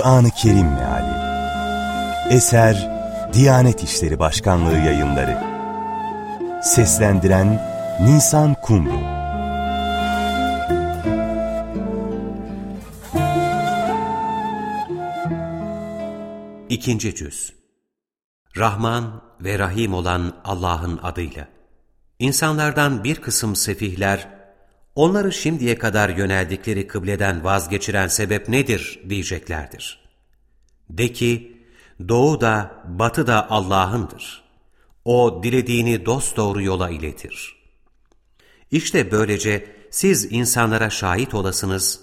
Kur'an-ı Kerim Meali. Eser Diyanet İşleri Başkanlığı Yayınları. Seslendiren Nisan Kumru. İkinci Cüz. Rahman ve Rahim olan Allah'ın adıyla. İnsanlardan bir kısım sefihler onları şimdiye kadar yöneldikleri kıbleden vazgeçiren sebep nedir diyeceklerdir. De ki, doğu da batı da Allah'ındır. O dilediğini dosdoğru yola iletir. İşte böylece siz insanlara şahit olasınız,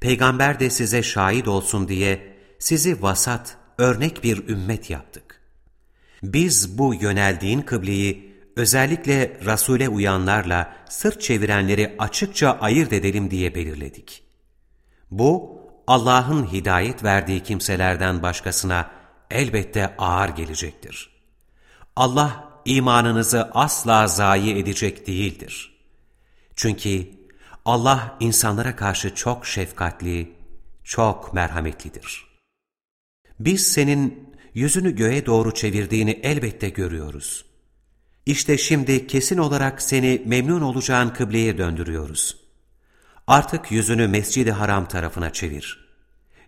peygamber de size şahit olsun diye sizi vasat, örnek bir ümmet yaptık. Biz bu yöneldiğin kıbleyi özellikle Rasule uyanlarla sırt çevirenleri açıkça ayırt edelim diye belirledik. Bu, Allah'ın hidayet verdiği kimselerden başkasına elbette ağır gelecektir. Allah imanınızı asla zayi edecek değildir. Çünkü Allah insanlara karşı çok şefkatli, çok merhametlidir. Biz senin yüzünü göğe doğru çevirdiğini elbette görüyoruz. İşte şimdi kesin olarak seni memnun olacağın kıbleye döndürüyoruz. Artık yüzünü Mescid-i Haram tarafına çevir.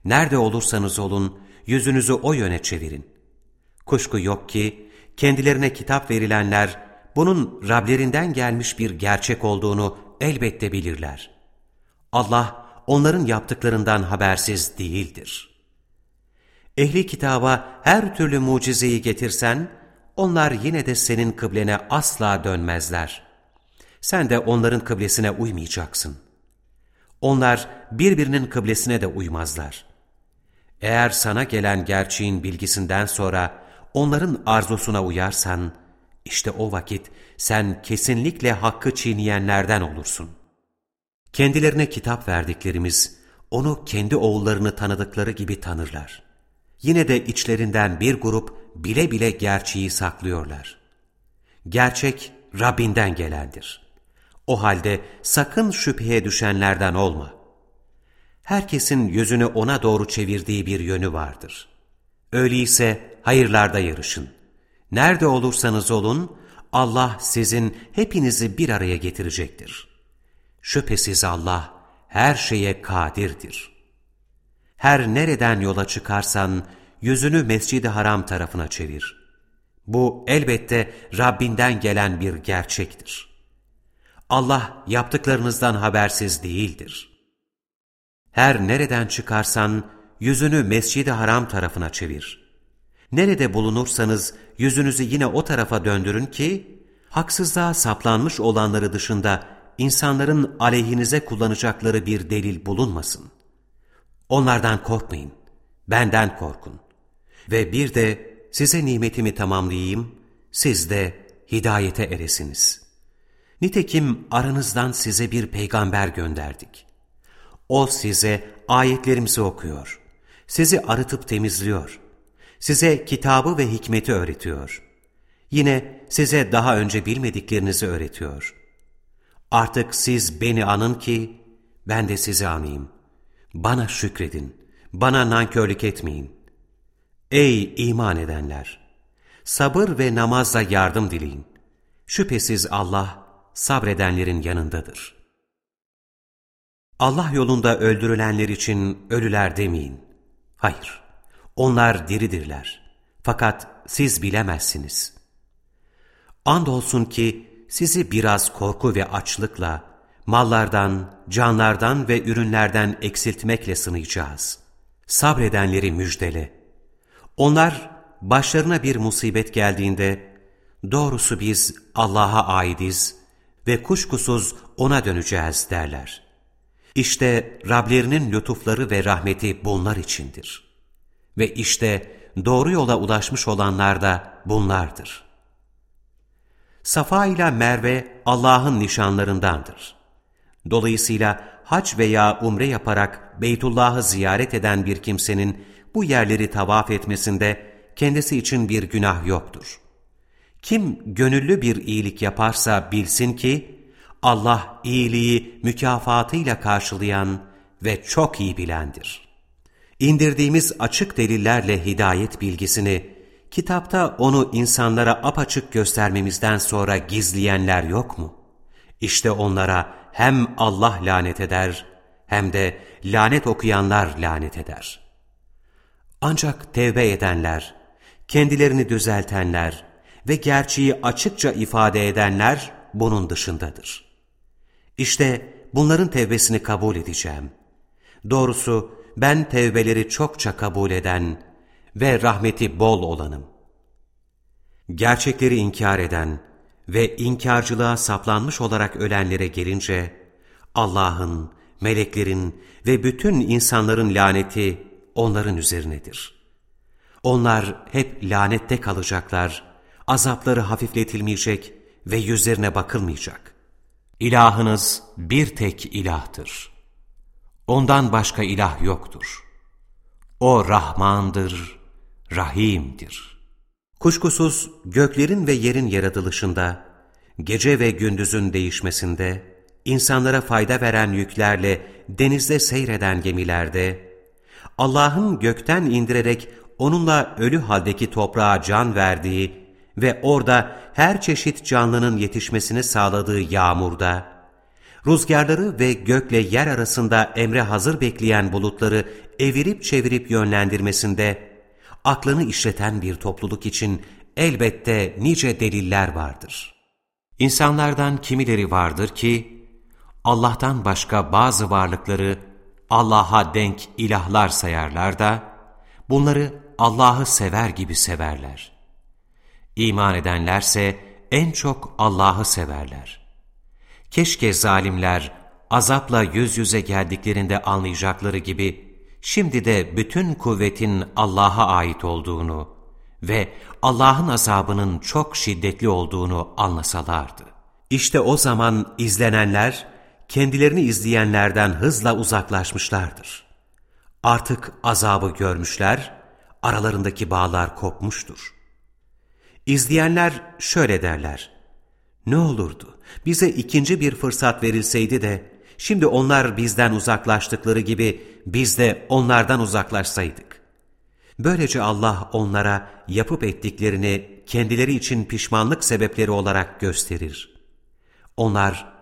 Nerede olursanız olun, yüzünüzü o yöne çevirin. Kuşku yok ki, kendilerine kitap verilenler, bunun Rablerinden gelmiş bir gerçek olduğunu elbette bilirler. Allah, onların yaptıklarından habersiz değildir. Ehli kitaba her türlü mucizeyi getirsen, onlar yine de senin kıblene asla dönmezler. Sen de onların kıblesine uymayacaksın. Onlar birbirinin kıblesine de uymazlar. Eğer sana gelen gerçeğin bilgisinden sonra onların arzusuna uyarsan, işte o vakit sen kesinlikle hakkı çiğneyenlerden olursun. Kendilerine kitap verdiklerimiz, onu kendi oğullarını tanıdıkları gibi tanırlar. Yine de içlerinden bir grup bile bile gerçeği saklıyorlar. Gerçek Rabbinden gelendir. O halde sakın şüpheye düşenlerden olma. Herkesin yüzünü ona doğru çevirdiği bir yönü vardır. Öyleyse hayırlarda yarışın. Nerede olursanız olun, Allah sizin hepinizi bir araya getirecektir. Şüphesiz Allah her şeye kadirdir. Her nereden yola çıkarsan, yüzünü Mescid-i Haram tarafına çevir. Bu elbette Rabbinden gelen bir gerçektir. Allah yaptıklarınızdan habersiz değildir. Her nereden çıkarsan yüzünü Mescid-i Haram tarafına çevir. Nerede bulunursanız yüzünüzü yine o tarafa döndürün ki, haksızlığa saplanmış olanları dışında insanların aleyhinize kullanacakları bir delil bulunmasın. Onlardan korkmayın, benden korkun. Ve bir de size nimetimi tamamlayayım, siz de hidayete eresiniz. Nitekim aranızdan size bir peygamber gönderdik. O size ayetlerimizi okuyor, sizi arıtıp temizliyor, size kitabı ve hikmeti öğretiyor. Yine size daha önce bilmediklerinizi öğretiyor. Artık siz beni anın ki ben de sizi anayım. Bana şükredin, bana nankörlük etmeyin. Ey iman edenler! Sabır ve namazla yardım dileyin. Şüphesiz Allah sabredenlerin yanındadır. Allah yolunda öldürülenler için ölüler demeyin. Hayır, onlar diridirler. Fakat siz bilemezsiniz. Andolsun ki sizi biraz korku ve açlıkla, mallardan, canlardan ve ürünlerden eksiltmekle sınayacağız. Sabredenleri müjdele. Onlar başlarına bir musibet geldiğinde, doğrusu biz Allah'a aidiz ve kuşkusuz O'na döneceğiz derler. İşte Rablerinin lütufları ve rahmeti bunlar içindir. Ve işte doğru yola ulaşmış olanlar da bunlardır. Safa ile Merve Allah'ın nişanlarındandır. Dolayısıyla hac veya umre yaparak Beytullah'ı ziyaret eden bir kimsenin bu yerleri tavaf etmesinde kendisi için bir günah yoktur. Kim gönüllü bir iyilik yaparsa bilsin ki, Allah iyiliği mükafatıyla karşılayan ve çok iyi bilendir. İndirdiğimiz açık delillerle hidayet bilgisini, kitapta onu insanlara apaçık göstermemizden sonra gizleyenler yok mu? İşte onlara hem Allah lanet eder, hem de lanet okuyanlar lanet eder. Ancak tevbe edenler, kendilerini düzeltenler ve gerçeği açıkça ifade edenler bunun dışındadır. İşte bunların tevbesini kabul edeceğim. Doğrusu ben tevbeleri çokça kabul eden ve rahmeti bol olanım. Gerçekleri inkar eden ve inkarcılığa saplanmış olarak ölenlere gelince, Allah'ın, meleklerin ve bütün insanların laneti onların üzerinedir. Onlar hep lanette kalacaklar, azapları hafifletilmeyecek ve yüzlerine bakılmayacak. İlahınız bir tek ilahtır. Ondan başka ilah yoktur. O Rahmandır, Rahim'dir. Kuşkusuz göklerin ve yerin yaratılışında, gece ve gündüzün değişmesinde, insanlara fayda veren yüklerle denizde seyreden gemilerde, Allah'ın gökten indirerek onunla ölü haldeki toprağa can verdiği ve orada her çeşit canlının yetişmesini sağladığı yağmurda, rüzgarları ve gökle yer arasında emre hazır bekleyen bulutları evirip çevirip yönlendirmesinde, aklını işleten bir topluluk için elbette nice deliller vardır. İnsanlardan kimileri vardır ki, Allah'tan başka bazı varlıkları Allah'a denk ilahlar sayarlar da, bunları Allah'ı sever gibi severler. İman edenlerse en çok Allah'ı severler. Keşke zalimler azapla yüz yüze geldiklerinde anlayacakları gibi, şimdi de bütün kuvvetin Allah'a ait olduğunu ve Allah'ın azabının çok şiddetli olduğunu anlasalardı. İşte o zaman izlenenler, kendilerini izleyenlerden hızla uzaklaşmışlardır. Artık azabı görmüşler, aralarındaki bağlar kopmuştur. İzleyenler şöyle derler, ne olurdu, bize ikinci bir fırsat verilseydi de, şimdi onlar bizden uzaklaştıkları gibi biz de onlardan uzaklaşsaydık. Böylece Allah onlara yapıp ettiklerini kendileri için pişmanlık sebepleri olarak gösterir. Onlar,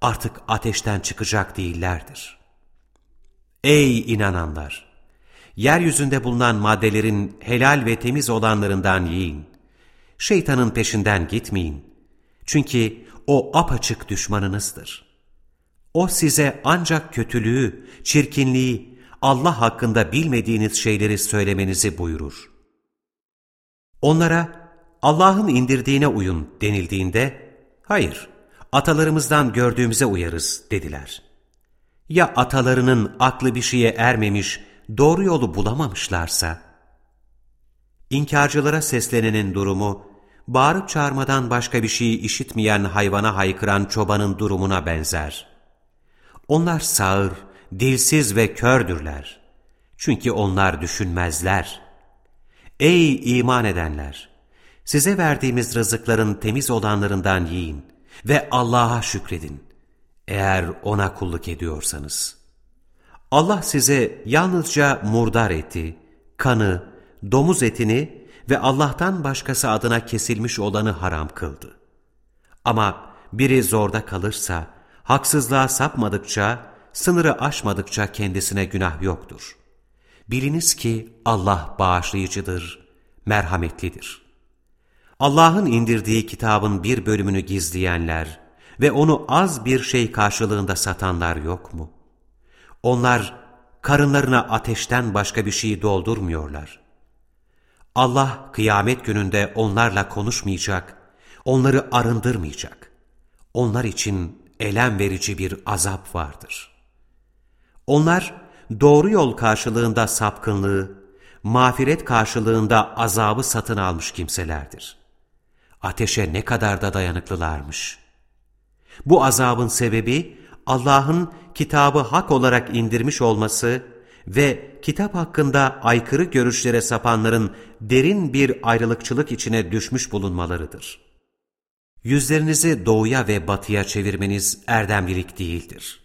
artık ateşten çıkacak değillerdir. Ey inananlar! Yeryüzünde bulunan maddelerin helal ve temiz olanlarından yiyin. Şeytanın peşinden gitmeyin. Çünkü o apaçık düşmanınızdır. O size ancak kötülüğü, çirkinliği, Allah hakkında bilmediğiniz şeyleri söylemenizi buyurur. Onlara Allah'ın indirdiğine uyun denildiğinde, hayır, atalarımızdan gördüğümüze uyarız dediler. Ya atalarının aklı bir şeye ermemiş, doğru yolu bulamamışlarsa? İnkarcılara seslenenin durumu, bağırıp çağırmadan başka bir şeyi işitmeyen hayvana haykıran çobanın durumuna benzer. Onlar sağır, dilsiz ve kördürler. Çünkü onlar düşünmezler. Ey iman edenler! Size verdiğimiz rızıkların temiz olanlarından yiyin ve Allah'a şükredin. Eğer O'na kulluk ediyorsanız. Allah size yalnızca murdar eti, kanı, domuz etini ve Allah'tan başkası adına kesilmiş olanı haram kıldı. Ama biri zorda kalırsa, haksızlığa sapmadıkça, sınırı aşmadıkça kendisine günah yoktur. Biliniz ki Allah bağışlayıcıdır, merhametlidir.'' Allah'ın indirdiği kitabın bir bölümünü gizleyenler ve onu az bir şey karşılığında satanlar yok mu? Onlar karınlarına ateşten başka bir şey doldurmuyorlar. Allah kıyamet gününde onlarla konuşmayacak, onları arındırmayacak. Onlar için elem verici bir azap vardır. Onlar doğru yol karşılığında sapkınlığı, mağfiret karşılığında azabı satın almış kimselerdir ateşe ne kadar da dayanıklılarmış. Bu azabın sebebi Allah'ın kitabı hak olarak indirmiş olması ve kitap hakkında aykırı görüşlere sapanların derin bir ayrılıkçılık içine düşmüş bulunmalarıdır. Yüzlerinizi doğuya ve batıya çevirmeniz erdemlilik değildir.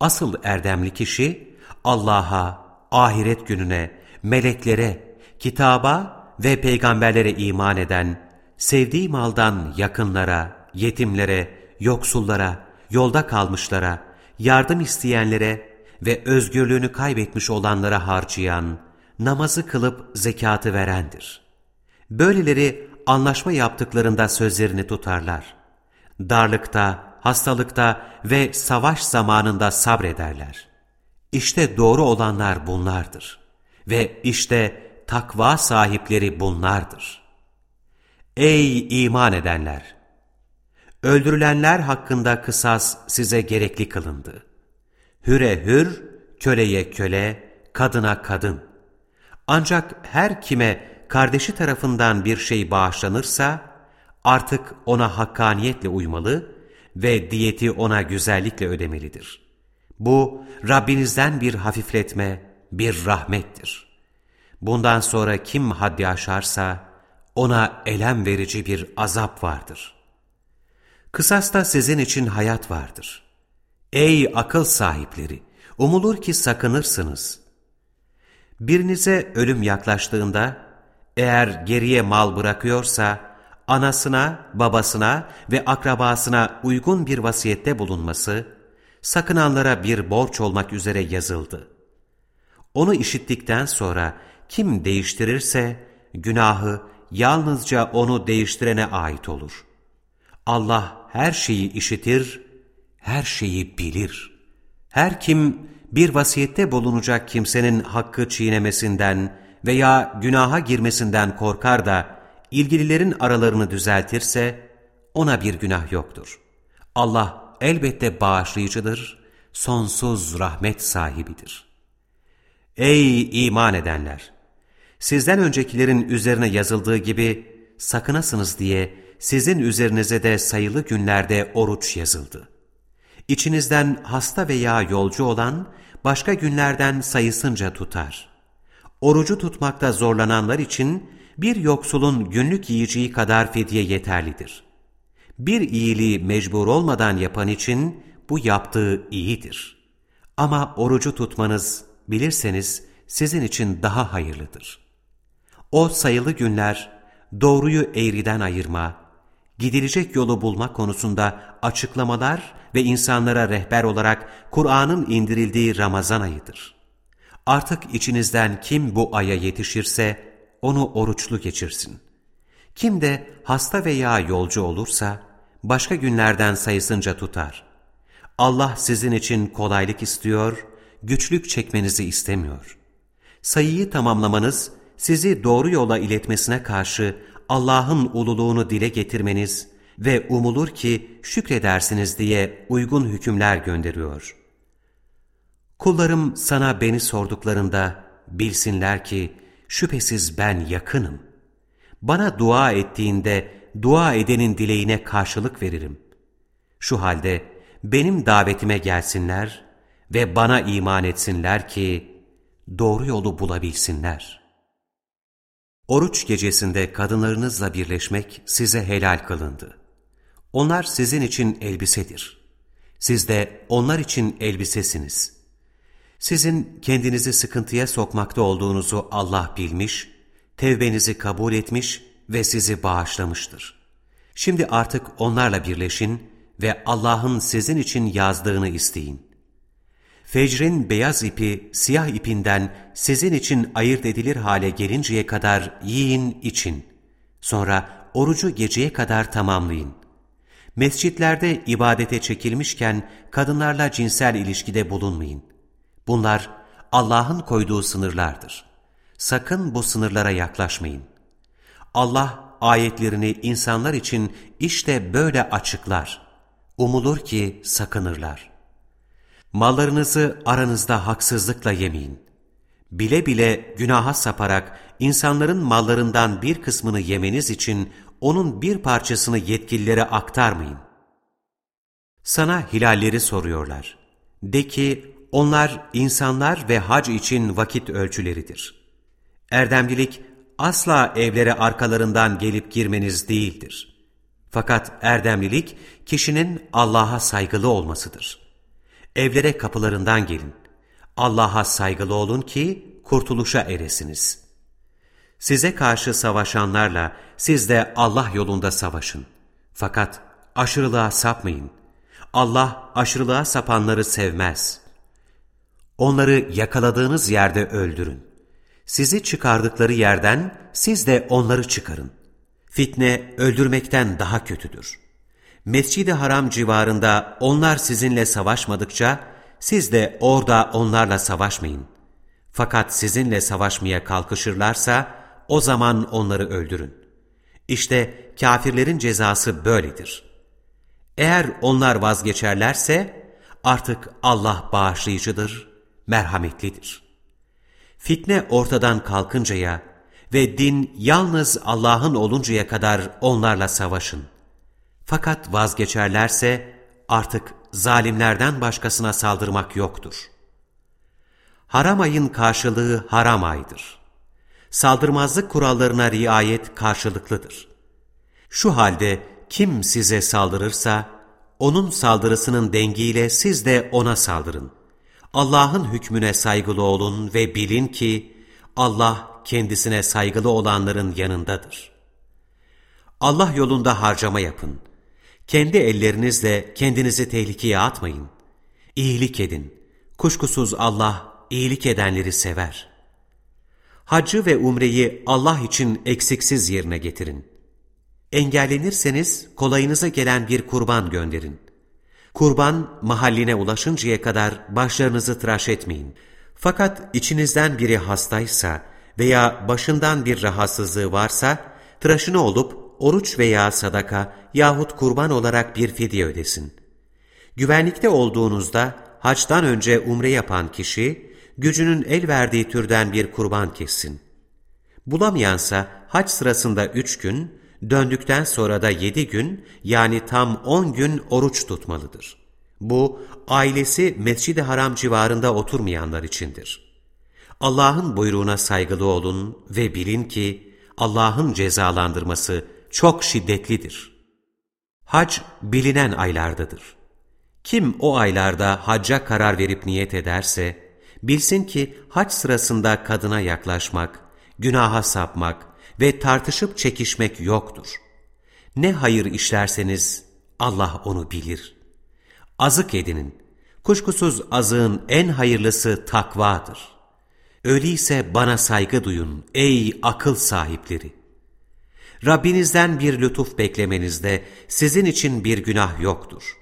Asıl erdemli kişi Allah'a, ahiret gününe, meleklere, kitaba ve peygamberlere iman eden, sevdiği maldan yakınlara, yetimlere, yoksullara, yolda kalmışlara, yardım isteyenlere ve özgürlüğünü kaybetmiş olanlara harcayan, namazı kılıp zekatı verendir. Böyleleri anlaşma yaptıklarında sözlerini tutarlar. Darlıkta, hastalıkta ve savaş zamanında sabrederler. İşte doğru olanlar bunlardır. Ve işte takva sahipleri bunlardır. Ey iman edenler! Öldürülenler hakkında kısas size gerekli kılındı. Hüre hür, köleye köle, kadına kadın. Ancak her kime kardeşi tarafından bir şey bağışlanırsa, artık ona hakkaniyetle uymalı ve diyeti ona güzellikle ödemelidir. Bu, Rabbinizden bir hafifletme, bir rahmettir. Bundan sonra kim haddi aşarsa, ona elem verici bir azap vardır. Kısasta sizin için hayat vardır. Ey akıl sahipleri! Umulur ki sakınırsınız. Birinize ölüm yaklaştığında, eğer geriye mal bırakıyorsa, anasına, babasına ve akrabasına uygun bir vasiyette bulunması, sakınanlara bir borç olmak üzere yazıldı. Onu işittikten sonra kim değiştirirse, günahı yalnızca onu değiştirene ait olur. Allah her şeyi işitir, her şeyi bilir. Her kim bir vasiyette bulunacak kimsenin hakkı çiğnemesinden veya günaha girmesinden korkar da ilgililerin aralarını düzeltirse ona bir günah yoktur. Allah elbette bağışlayıcıdır, sonsuz rahmet sahibidir. Ey iman edenler! Sizden öncekilerin üzerine yazıldığı gibi sakınasınız diye sizin üzerinize de sayılı günlerde oruç yazıldı. İçinizden hasta veya yolcu olan başka günlerden sayısınca tutar. Orucu tutmakta zorlananlar için bir yoksulun günlük yiyeceği kadar fidye yeterlidir. Bir iyiliği mecbur olmadan yapan için bu yaptığı iyidir. Ama orucu tutmanız bilirseniz sizin için daha hayırlıdır. O sayılı günler doğruyu eğriden ayırma, gidilecek yolu bulma konusunda açıklamalar ve insanlara rehber olarak Kur'an'ın indirildiği Ramazan ayıdır. Artık içinizden kim bu aya yetişirse onu oruçlu geçirsin. Kim de hasta veya yolcu olursa başka günlerden sayısınca tutar. Allah sizin için kolaylık istiyor, güçlük çekmenizi istemiyor. Sayıyı tamamlamanız sizi doğru yola iletmesine karşı Allah'ın ululuğunu dile getirmeniz ve umulur ki şükredersiniz diye uygun hükümler gönderiyor. Kullarım sana beni sorduklarında bilsinler ki şüphesiz ben yakınım. Bana dua ettiğinde dua edenin dileğine karşılık veririm. Şu halde benim davetime gelsinler ve bana iman etsinler ki doğru yolu bulabilsinler.'' Oruç gecesinde kadınlarınızla birleşmek size helal kılındı. Onlar sizin için elbisedir. Siz de onlar için elbisesiniz. Sizin kendinizi sıkıntıya sokmakta olduğunuzu Allah bilmiş, tevbenizi kabul etmiş ve sizi bağışlamıştır. Şimdi artık onlarla birleşin ve Allah'ın sizin için yazdığını isteyin. Fecrin beyaz ipi siyah ipinden sizin için ayırt edilir hale gelinceye kadar yiyin için. Sonra orucu geceye kadar tamamlayın. Mescitlerde ibadete çekilmişken kadınlarla cinsel ilişkide bulunmayın. Bunlar Allah'ın koyduğu sınırlardır. Sakın bu sınırlara yaklaşmayın. Allah ayetlerini insanlar için işte böyle açıklar. Umulur ki sakınırlar. Mallarınızı aranızda haksızlıkla yemeyin. Bile bile günaha saparak insanların mallarından bir kısmını yemeniz için onun bir parçasını yetkililere aktarmayın. Sana hilalleri soruyorlar. De ki onlar insanlar ve hac için vakit ölçüleridir. Erdemlilik asla evlere arkalarından gelip girmeniz değildir. Fakat erdemlilik kişinin Allah'a saygılı olmasıdır. Evlere kapılarından gelin. Allah'a saygılı olun ki kurtuluşa eresiniz. Size karşı savaşanlarla siz de Allah yolunda savaşın. Fakat aşırılığa sapmayın. Allah aşırılığa sapanları sevmez. Onları yakaladığınız yerde öldürün. Sizi çıkardıkları yerden siz de onları çıkarın. Fitne öldürmekten daha kötüdür. Mescid-i Haram civarında onlar sizinle savaşmadıkça siz de orada onlarla savaşmayın. Fakat sizinle savaşmaya kalkışırlarsa o zaman onları öldürün. İşte kafirlerin cezası böyledir. Eğer onlar vazgeçerlerse artık Allah bağışlayıcıdır, merhametlidir. Fitne ortadan kalkıncaya ve din yalnız Allah'ın oluncaya kadar onlarla savaşın. Fakat vazgeçerlerse artık zalimlerden başkasına saldırmak yoktur. Haram ayın karşılığı haram aydır. Saldırmazlık kurallarına riayet karşılıklıdır. Şu halde kim size saldırırsa, onun saldırısının dengiyle siz de ona saldırın. Allah'ın hükmüne saygılı olun ve bilin ki Allah kendisine saygılı olanların yanındadır. Allah yolunda harcama yapın. Kendi ellerinizle kendinizi tehlikeye atmayın. İyilik edin. Kuşkusuz Allah iyilik edenleri sever. Haccı ve umreyi Allah için eksiksiz yerine getirin. Engellenirseniz kolayınıza gelen bir kurban gönderin. Kurban mahalline ulaşıncaya kadar başlarınızı tıraş etmeyin. Fakat içinizden biri hastaysa veya başından bir rahatsızlığı varsa tıraşını olup oruç veya sadaka yahut kurban olarak bir fidye ödesin. Güvenlikte olduğunuzda haçtan önce umre yapan kişi gücünün el verdiği türden bir kurban kessin. Bulamayansa haç sırasında üç gün, döndükten sonra da yedi gün yani tam on gün oruç tutmalıdır. Bu ailesi Mescid-i Haram civarında oturmayanlar içindir. Allah'ın buyruğuna saygılı olun ve bilin ki Allah'ın cezalandırması çok şiddetlidir. Hac bilinen aylardadır. Kim o aylarda hacca karar verip niyet ederse, bilsin ki hac sırasında kadına yaklaşmak, günaha sapmak ve tartışıp çekişmek yoktur. Ne hayır işlerseniz Allah onu bilir. Azık edinin. Kuşkusuz azığın en hayırlısı takvadır. Öyleyse bana saygı duyun ey akıl sahipleri. Rabbinizden bir lütuf beklemenizde sizin için bir günah yoktur.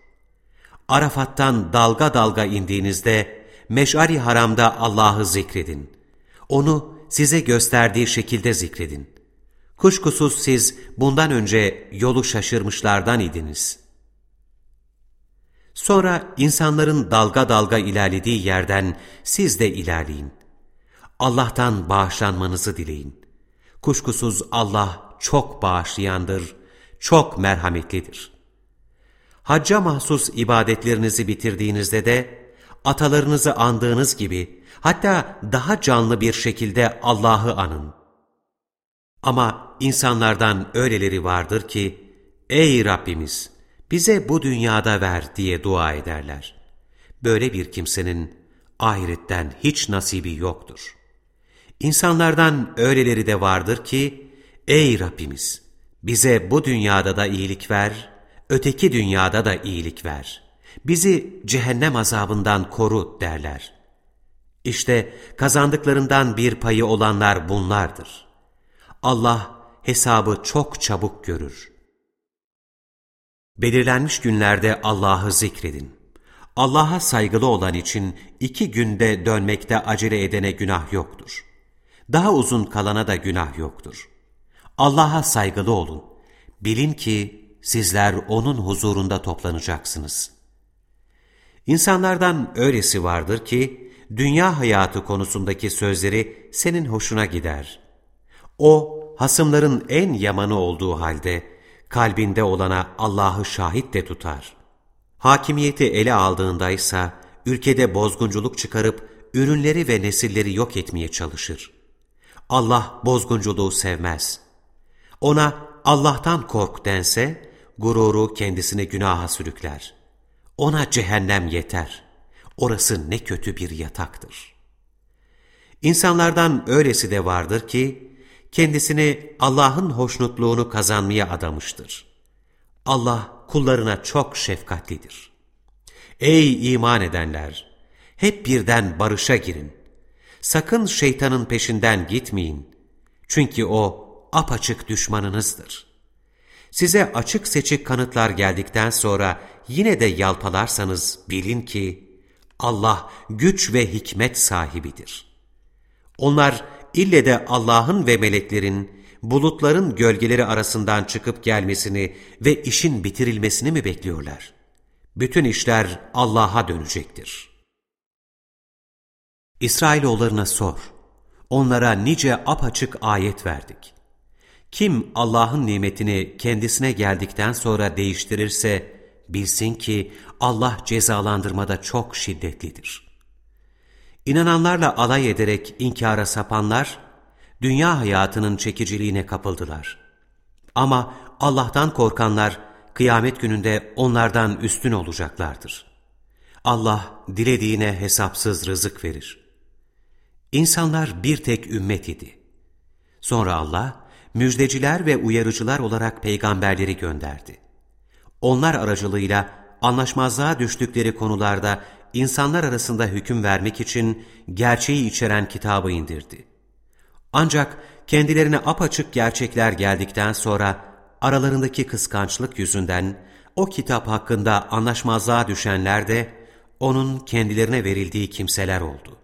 Arafat'tan dalga dalga indiğinizde meş'ari haramda Allah'ı zikredin. Onu size gösterdiği şekilde zikredin. Kuşkusuz siz bundan önce yolu şaşırmışlardan idiniz. Sonra insanların dalga dalga ilerlediği yerden siz de ilerleyin. Allah'tan bağışlanmanızı dileyin. Kuşkusuz Allah çok bağışlayandır, çok merhametlidir. Hacca mahsus ibadetlerinizi bitirdiğinizde de atalarınızı andığınız gibi hatta daha canlı bir şekilde Allah'ı anın. Ama insanlardan öyleleri vardır ki, Ey Rabbimiz! Bize bu dünyada ver diye dua ederler. Böyle bir kimsenin ahiretten hiç nasibi yoktur. İnsanlardan öyleleri de vardır ki, Ey Rabbimiz! Bize bu dünyada da iyilik ver, öteki dünyada da iyilik ver. Bizi cehennem azabından koru derler. İşte kazandıklarından bir payı olanlar bunlardır. Allah hesabı çok çabuk görür. Belirlenmiş günlerde Allah'ı zikredin. Allah'a saygılı olan için iki günde dönmekte acele edene günah yoktur. Daha uzun kalana da günah yoktur. Allah'a saygılı olun. Bilin ki sizler O'nun huzurunda toplanacaksınız. İnsanlardan öylesi vardır ki, dünya hayatı konusundaki sözleri senin hoşuna gider. O, hasımların en yamanı olduğu halde, kalbinde olana Allah'ı şahit de tutar. Hakimiyeti ele aldığındaysa, ülkede bozgunculuk çıkarıp, ürünleri ve nesilleri yok etmeye çalışır. Allah bozgunculuğu sevmez. Ona Allah'tan kork dense, gururu kendisini günaha sürükler. Ona cehennem yeter. orası ne kötü bir yataktır. İnsanlardan öylesi de vardır ki, kendisini Allah'ın hoşnutluğunu kazanmaya adamıştır. Allah kullarına çok şefkatlidir. Ey iman edenler! Hep birden barışa girin. Sakın şeytanın peşinden gitmeyin. Çünkü o apaçık düşmanınızdır. Size açık seçik kanıtlar geldikten sonra yine de yalpalarsanız bilin ki Allah güç ve hikmet sahibidir. Onlar ille de Allah'ın ve meleklerin, bulutların gölgeleri arasından çıkıp gelmesini ve işin bitirilmesini mi bekliyorlar? Bütün işler Allah'a dönecektir. İsrailoğullarına sor. Onlara nice apaçık ayet verdik. Kim Allah'ın nimetini kendisine geldikten sonra değiştirirse, bilsin ki Allah cezalandırmada çok şiddetlidir. İnananlarla alay ederek inkara sapanlar, dünya hayatının çekiciliğine kapıldılar. Ama Allah'tan korkanlar, kıyamet gününde onlardan üstün olacaklardır. Allah dilediğine hesapsız rızık verir. İnsanlar bir tek ümmet idi. Sonra Allah, müjdeciler ve uyarıcılar olarak peygamberleri gönderdi. Onlar aracılığıyla anlaşmazlığa düştükleri konularda insanlar arasında hüküm vermek için gerçeği içeren kitabı indirdi. Ancak kendilerine apaçık gerçekler geldikten sonra aralarındaki kıskançlık yüzünden o kitap hakkında anlaşmazlığa düşenler de onun kendilerine verildiği kimseler oldu.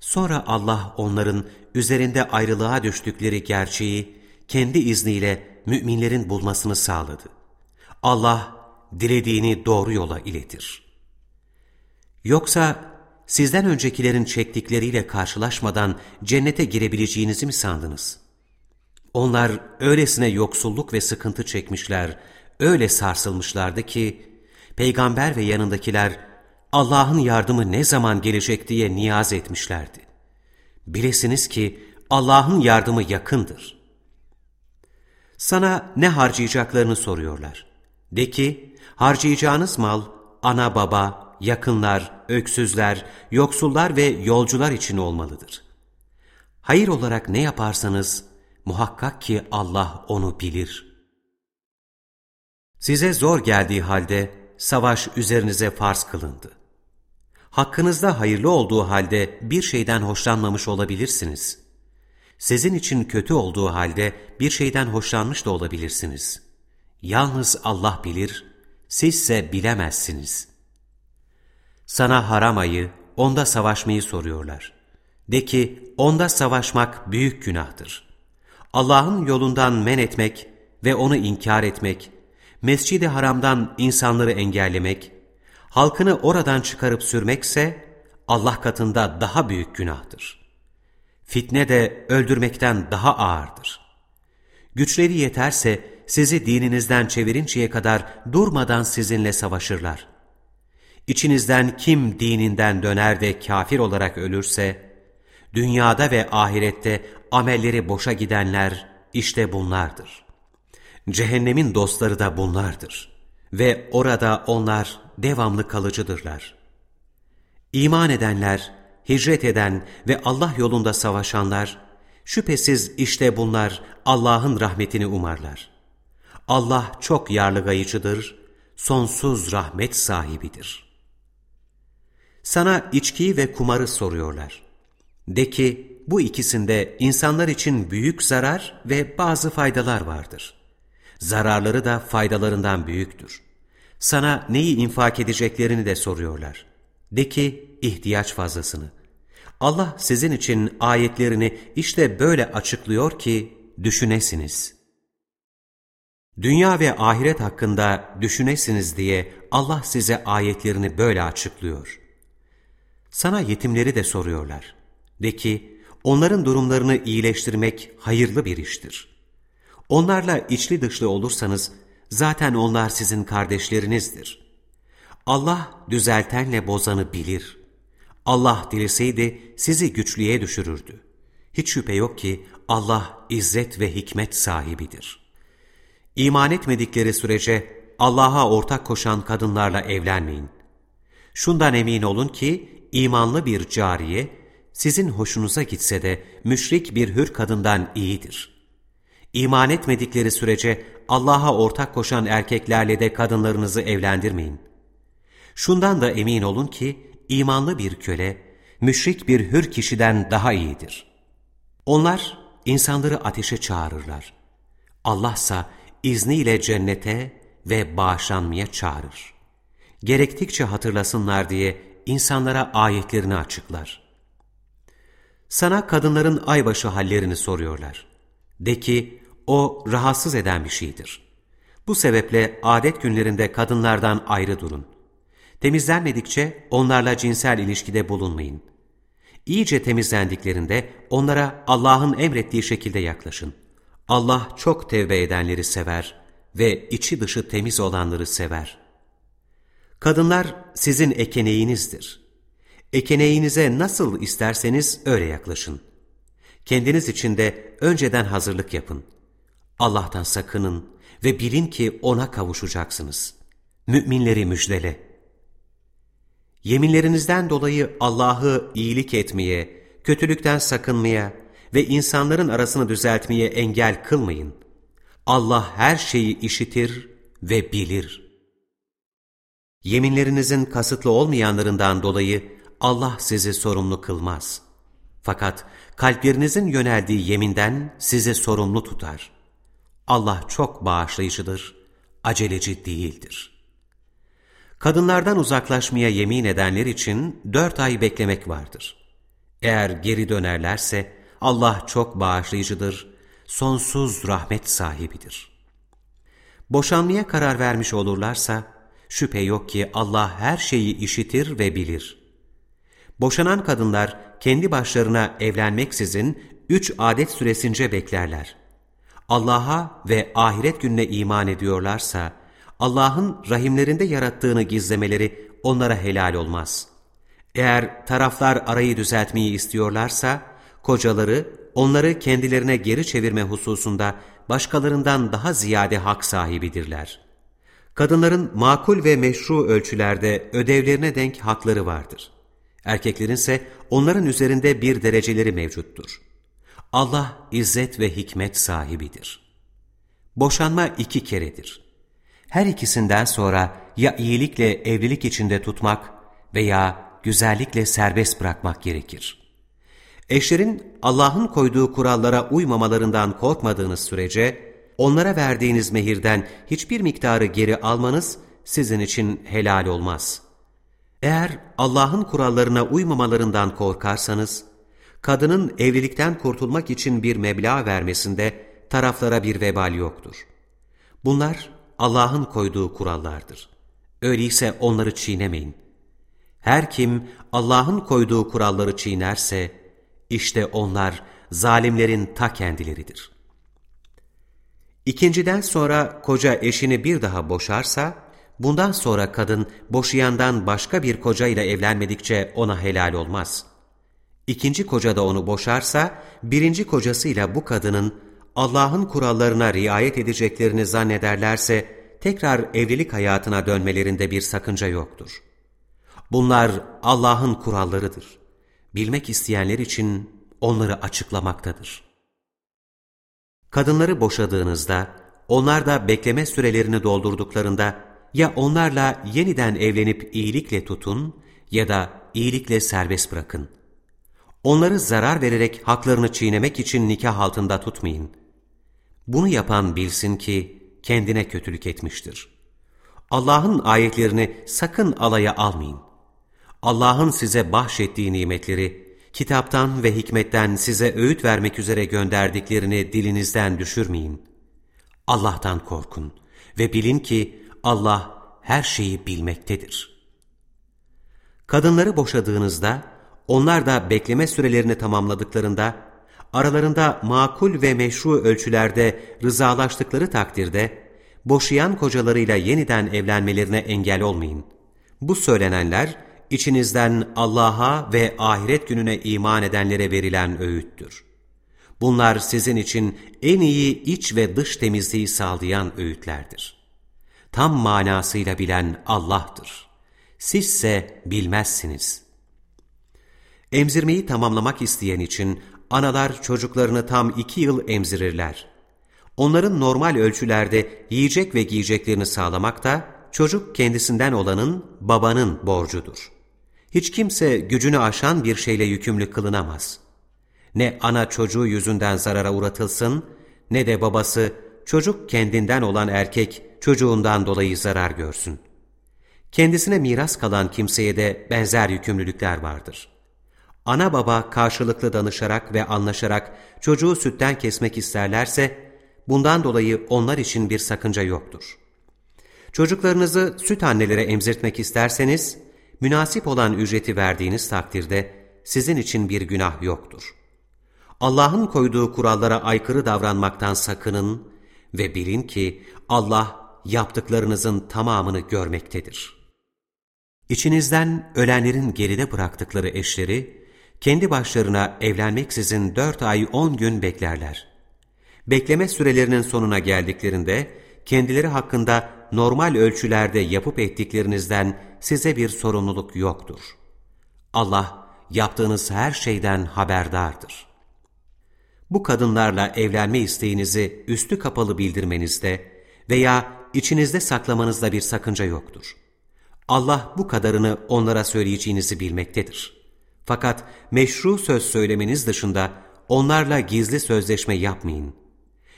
Sonra Allah onların üzerinde ayrılığa düştükleri gerçeği kendi izniyle müminlerin bulmasını sağladı. Allah dilediğini doğru yola iletir. Yoksa sizden öncekilerin çektikleriyle karşılaşmadan cennete girebileceğinizi mi sandınız? Onlar öylesine yoksulluk ve sıkıntı çekmişler, öyle sarsılmışlardı ki, peygamber ve yanındakiler Allah'ın yardımı ne zaman gelecek diye niyaz etmişlerdi. Bilesiniz ki Allah'ın yardımı yakındır. Sana ne harcayacaklarını soruyorlar. De ki, harcayacağınız mal, ana baba, yakınlar, öksüzler, yoksullar ve yolcular için olmalıdır. Hayır olarak ne yaparsanız, muhakkak ki Allah onu bilir. Size zor geldiği halde savaş üzerinize farz kılındı. Hakkınızda hayırlı olduğu halde bir şeyden hoşlanmamış olabilirsiniz. Sizin için kötü olduğu halde bir şeyden hoşlanmış da olabilirsiniz. Yalnız Allah bilir, sizse bilemezsiniz. Sana haram ayı, onda savaşmayı soruyorlar. De ki, onda savaşmak büyük günahtır. Allah'ın yolundan men etmek ve onu inkar etmek, mescid-i haramdan insanları engellemek, halkını oradan çıkarıp sürmekse Allah katında daha büyük günahtır. Fitne de öldürmekten daha ağırdır. Güçleri yeterse sizi dininizden çevirinceye kadar durmadan sizinle savaşırlar. İçinizden kim dininden döner de kafir olarak ölürse, dünyada ve ahirette amelleri boşa gidenler işte bunlardır. Cehennemin dostları da bunlardır. Ve orada onlar devamlı kalıcıdırlar. İman edenler, hicret eden ve Allah yolunda savaşanlar, şüphesiz işte bunlar Allah'ın rahmetini umarlar. Allah çok yarlıgayıcıdır, sonsuz rahmet sahibidir. Sana içkiyi ve kumarı soruyorlar. De ki, bu ikisinde insanlar için büyük zarar ve bazı faydalar vardır. Zararları da faydalarından büyüktür. Sana neyi infak edeceklerini de soruyorlar. De ki, ihtiyaç fazlasını. Allah sizin için ayetlerini işte böyle açıklıyor ki düşünesiniz. Dünya ve ahiret hakkında düşünesiniz diye Allah size ayetlerini böyle açıklıyor. Sana yetimleri de soruyorlar. De ki, onların durumlarını iyileştirmek hayırlı bir iştir. Onlarla içli dışlı olursanız, zaten onlar sizin kardeşlerinizdir. Allah düzeltenle bozanı bilir. Allah dileseydi sizi güçlüğe düşürürdü. Hiç şüphe yok ki Allah izzet ve hikmet sahibidir. İman etmedikleri sürece Allah'a ortak koşan kadınlarla evlenmeyin. Şundan emin olun ki imanlı bir cariye sizin hoşunuza gitse de müşrik bir hür kadından iyidir. İman etmedikleri sürece Allah'a ortak koşan erkeklerle de kadınlarınızı evlendirmeyin. Şundan da emin olun ki imanlı bir köle, müşrik bir hür kişiden daha iyidir. Onlar insanları ateşe çağırırlar. Allahsa izniyle cennete ve bağışlanmaya çağırır. Gerektikçe hatırlasınlar diye insanlara ayetlerini açıklar. Sana kadınların aybaşı hallerini soruyorlar. De ki, o rahatsız eden bir şeydir. Bu sebeple adet günlerinde kadınlardan ayrı durun. Temizlenmedikçe onlarla cinsel ilişkide bulunmayın. İyice temizlendiklerinde onlara Allah'ın emrettiği şekilde yaklaşın. Allah çok tevbe edenleri sever ve içi dışı temiz olanları sever. Kadınlar sizin ekeneğinizdir. Ekeneğinize nasıl isterseniz öyle yaklaşın. Kendiniz için de önceden hazırlık yapın. Allah'tan sakının ve bilin ki O'na kavuşacaksınız. Müminleri müjdele. Yeminlerinizden dolayı Allah'ı iyilik etmeye, kötülükten sakınmaya ve insanların arasını düzeltmeye engel kılmayın. Allah her şeyi işitir ve bilir. Yeminlerinizin kasıtlı olmayanlarından dolayı Allah sizi sorumlu kılmaz. Fakat kalplerinizin yöneldiği yeminden sizi sorumlu tutar. Allah çok bağışlayıcıdır, aceleci değildir. Kadınlardan uzaklaşmaya yemin edenler için dört ay beklemek vardır. Eğer geri dönerlerse Allah çok bağışlayıcıdır, sonsuz rahmet sahibidir. Boşanmaya karar vermiş olurlarsa, şüphe yok ki Allah her şeyi işitir ve bilir. Boşanan kadınlar kendi başlarına evlenmeksizin üç adet süresince beklerler. Allah'a ve ahiret gününe iman ediyorlarsa, Allah'ın rahimlerinde yarattığını gizlemeleri onlara helal olmaz. Eğer taraflar arayı düzeltmeyi istiyorlarsa, kocaları onları kendilerine geri çevirme hususunda başkalarından daha ziyade hak sahibidirler. Kadınların makul ve meşru ölçülerde ödevlerine denk hakları vardır. Erkeklerin ise onların üzerinde bir dereceleri mevcuttur. Allah izzet ve hikmet sahibidir. Boşanma iki keredir. Her ikisinden sonra ya iyilikle evlilik içinde tutmak veya güzellikle serbest bırakmak gerekir. Eşlerin Allah'ın koyduğu kurallara uymamalarından korkmadığınız sürece, onlara verdiğiniz mehirden hiçbir miktarı geri almanız sizin için helal olmaz. Eğer Allah'ın kurallarına uymamalarından korkarsanız, kadının evlilikten kurtulmak için bir meblağ vermesinde taraflara bir vebal yoktur. Bunlar Allah'ın koyduğu kurallardır. Öyleyse onları çiğnemeyin. Her kim Allah'ın koyduğu kuralları çiğnerse, işte onlar zalimlerin ta kendileridir. İkinciden sonra koca eşini bir daha boşarsa, bundan sonra kadın boşayandan başka bir koca ile evlenmedikçe ona helal olmaz. İkinci koca da onu boşarsa, birinci kocasıyla bu kadının Allah'ın kurallarına riayet edeceklerini zannederlerse, tekrar evlilik hayatına dönmelerinde bir sakınca yoktur. Bunlar Allah'ın kurallarıdır bilmek isteyenler için onları açıklamaktadır. Kadınları boşadığınızda, onlar da bekleme sürelerini doldurduklarında ya onlarla yeniden evlenip iyilikle tutun ya da iyilikle serbest bırakın. Onları zarar vererek haklarını çiğnemek için nikah altında tutmayın. Bunu yapan bilsin ki kendine kötülük etmiştir. Allah'ın ayetlerini sakın alaya almayın. Allah'ın size bahşettiği nimetleri, kitaptan ve hikmetten size öğüt vermek üzere gönderdiklerini dilinizden düşürmeyin. Allah'tan korkun ve bilin ki Allah her şeyi bilmektedir. Kadınları boşadığınızda, onlar da bekleme sürelerini tamamladıklarında, aralarında makul ve meşru ölçülerde rızalaştıkları takdirde, boşayan kocalarıyla yeniden evlenmelerine engel olmayın. Bu söylenenler, içinizden Allah'a ve ahiret gününe iman edenlere verilen öğüttür. Bunlar sizin için en iyi iç ve dış temizliği sağlayan öğütlerdir. Tam manasıyla bilen Allah'tır. Sizse bilmezsiniz. Emzirmeyi tamamlamak isteyen için analar çocuklarını tam iki yıl emzirirler. Onların normal ölçülerde yiyecek ve giyeceklerini sağlamak da çocuk kendisinden olanın babanın borcudur. Hiç kimse gücünü aşan bir şeyle yükümlü kılınamaz. Ne ana çocuğu yüzünden zarara uğratılsın, ne de babası çocuk kendinden olan erkek çocuğundan dolayı zarar görsün. Kendisine miras kalan kimseye de benzer yükümlülükler vardır. Ana baba karşılıklı danışarak ve anlaşarak çocuğu sütten kesmek isterlerse, bundan dolayı onlar için bir sakınca yoktur. Çocuklarınızı süt annelere emzirtmek isterseniz, münasip olan ücreti verdiğiniz takdirde sizin için bir günah yoktur. Allah'ın koyduğu kurallara aykırı davranmaktan sakının ve bilin ki Allah yaptıklarınızın tamamını görmektedir. İçinizden ölenlerin geride bıraktıkları eşleri, kendi başlarına evlenmeksizin dört ay on gün beklerler. Bekleme sürelerinin sonuna geldiklerinde, kendileri hakkında normal ölçülerde yapıp ettiklerinizden size bir sorumluluk yoktur. Allah, yaptığınız her şeyden haberdardır. Bu kadınlarla evlenme isteğinizi üstü kapalı bildirmenizde veya içinizde saklamanızda bir sakınca yoktur. Allah bu kadarını onlara söyleyeceğinizi bilmektedir. Fakat meşru söz söylemeniz dışında onlarla gizli sözleşme yapmayın.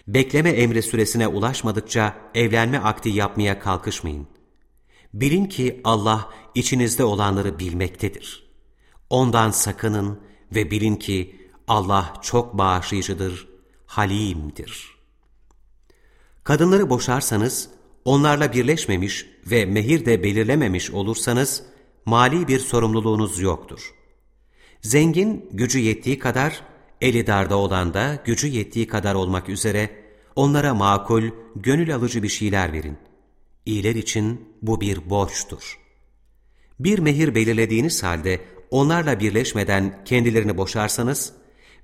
Bekleme emri süresine ulaşmadıkça evlenme akdi yapmaya kalkışmayın. Bilin ki Allah içinizde olanları bilmektedir. Ondan sakının ve bilin ki Allah çok bağışlayıcıdır, halimdir. Kadınları boşarsanız, onlarla birleşmemiş ve mehir de belirlememiş olursanız, mali bir sorumluluğunuz yoktur. Zengin gücü yettiği kadar, eli darda olan da gücü yettiği kadar olmak üzere, onlara makul, gönül alıcı bir şeyler verin. İyiler için bu bir borçtur. Bir mehir belirlediğiniz halde onlarla birleşmeden kendilerini boşarsanız,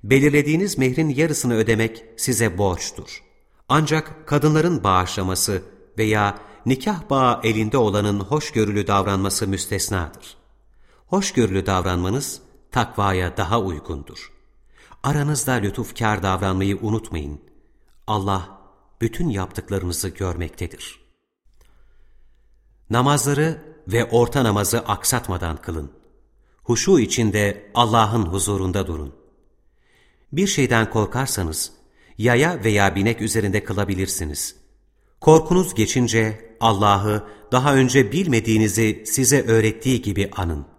belirlediğiniz mehrin yarısını ödemek size borçtur. Ancak kadınların bağışlaması veya nikah bağı elinde olanın hoşgörülü davranması müstesnadır. Hoşgörülü davranmanız takvaya daha uygundur. Aranızda lütufkar davranmayı unutmayın. Allah bütün yaptıklarınızı görmektedir. Namazları ve orta namazı aksatmadan kılın. Huşu içinde Allah'ın huzurunda durun. Bir şeyden korkarsanız, yaya veya binek üzerinde kılabilirsiniz. Korkunuz geçince Allah'ı daha önce bilmediğinizi size öğrettiği gibi anın.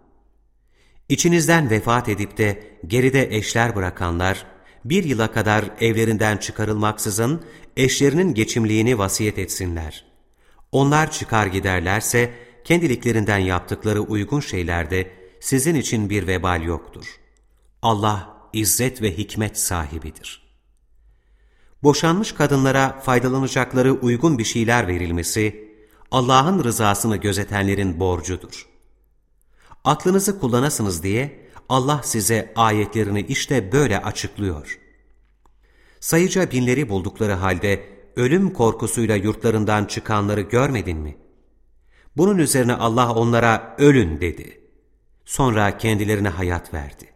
İçinizden vefat edip de geride eşler bırakanlar, bir yıla kadar evlerinden çıkarılmaksızın eşlerinin geçimliğini vasiyet etsinler. Onlar çıkar giderlerse, kendiliklerinden yaptıkları uygun şeylerde sizin için bir vebal yoktur. Allah izzet ve hikmet sahibidir. Boşanmış kadınlara faydalanacakları uygun bir şeyler verilmesi, Allah'ın rızasını gözetenlerin borcudur. Aklınızı kullanasınız diye Allah size ayetlerini işte böyle açıklıyor. Sayıca binleri buldukları halde ölüm korkusuyla yurtlarından çıkanları görmedin mi? Bunun üzerine Allah onlara ölün dedi. Sonra kendilerine hayat verdi.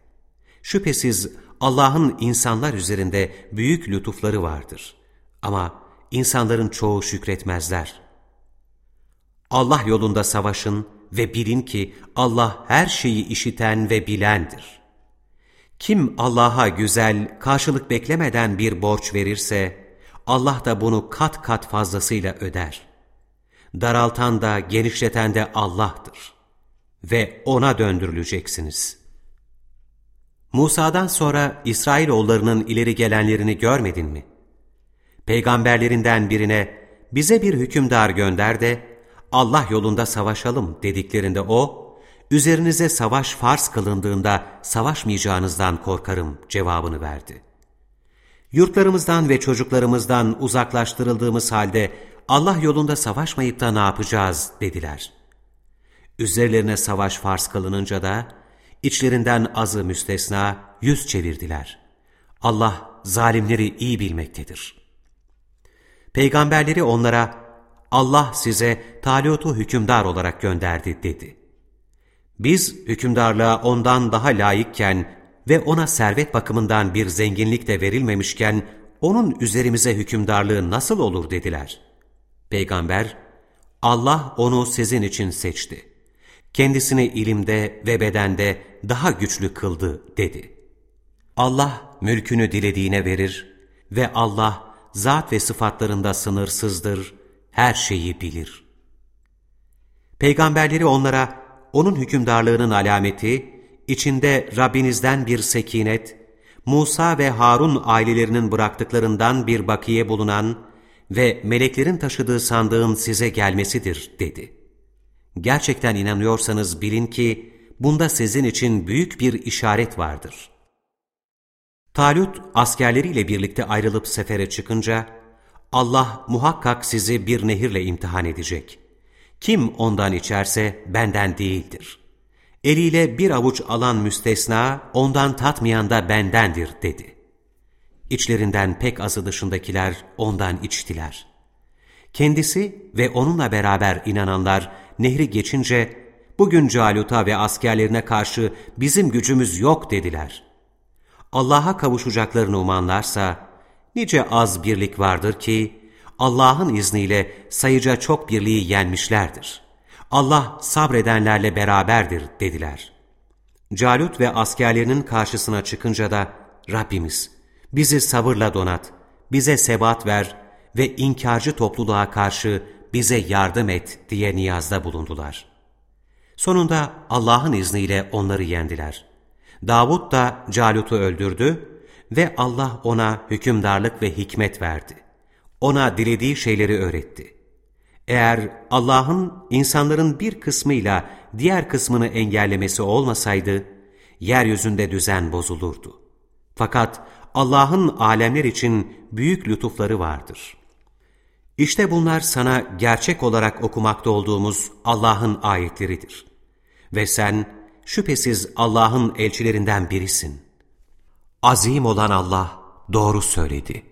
Şüphesiz Allah'ın insanlar üzerinde büyük lütufları vardır. Ama insanların çoğu şükretmezler. Allah yolunda savaşın ve bilin ki Allah her şeyi işiten ve bilendir. Kim Allah'a güzel, karşılık beklemeden bir borç verirse, Allah da bunu kat kat fazlasıyla öder. Daraltan da genişleten de Allah'tır. Ve O'na döndürüleceksiniz.'' Musa'dan sonra İsrailoğullarının ileri gelenlerini görmedin mi? Peygamberlerinden birine bize bir hükümdar gönder de Allah yolunda savaşalım dediklerinde o, üzerinize savaş farz kılındığında savaşmayacağınızdan korkarım cevabını verdi. Yurtlarımızdan ve çocuklarımızdan uzaklaştırıldığımız halde Allah yolunda savaşmayıp da ne yapacağız dediler. Üzerlerine savaş farz kılınınca da, İçlerinden azı müstesna yüz çevirdiler. Allah zalimleri iyi bilmektedir. Peygamberleri onlara Allah size Talut'u hükümdar olarak gönderdi dedi. Biz hükümdarlığa ondan daha layıkken ve ona servet bakımından bir zenginlik de verilmemişken, onun üzerimize hükümdarlığı nasıl olur dediler. Peygamber, Allah onu sizin için seçti. Kendisini ilimde ve bedende daha güçlü kıldı dedi. Allah mülkünü dilediğine verir ve Allah zat ve sıfatlarında sınırsızdır, her şeyi bilir. Peygamberleri onlara onun hükümdarlığının alameti, içinde Rabbinizden bir sekinet, Musa ve Harun ailelerinin bıraktıklarından bir bakiye bulunan ve meleklerin taşıdığı sandığın size gelmesidir, dedi. Gerçekten inanıyorsanız bilin ki, bunda sizin için büyük bir işaret vardır. Talut askerleriyle birlikte ayrılıp sefere çıkınca, Allah muhakkak sizi bir nehirle imtihan edecek. Kim ondan içerse benden değildir. Eliyle bir avuç alan müstesna, ondan tatmayan da bendendir dedi. İçlerinden pek azı dışındakiler ondan içtiler. Kendisi ve onunla beraber inananlar nehri geçince, bugün Calut'a ve askerlerine karşı bizim gücümüz yok dediler. Allah'a kavuşacaklarını umanlarsa, nice az birlik vardır ki, Allah'ın izniyle sayıca çok birliği yenmişlerdir. Allah sabredenlerle beraberdir dediler. Calut ve askerlerinin karşısına çıkınca da Rabbimiz bizi sabırla donat, bize sebat ver ve inkarcı topluluğa karşı bize yardım et diye niyazda bulundular. Sonunda Allah'ın izniyle onları yendiler. Davud da Calut'u öldürdü ve Allah ona hükümdarlık ve hikmet verdi ona dilediği şeyleri öğretti. Eğer Allah'ın insanların bir kısmıyla diğer kısmını engellemesi olmasaydı, yeryüzünde düzen bozulurdu. Fakat Allah'ın alemler için büyük lütufları vardır. İşte bunlar sana gerçek olarak okumakta olduğumuz Allah'ın ayetleridir. Ve sen şüphesiz Allah'ın elçilerinden birisin. Azim olan Allah doğru söyledi.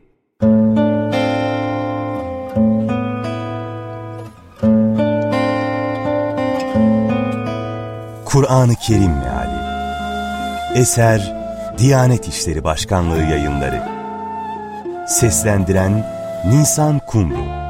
Kur'an-ı Kerim Meali. Eser Diyanet İşleri Başkanlığı Yayınları. Seslendiren Nisan Kumru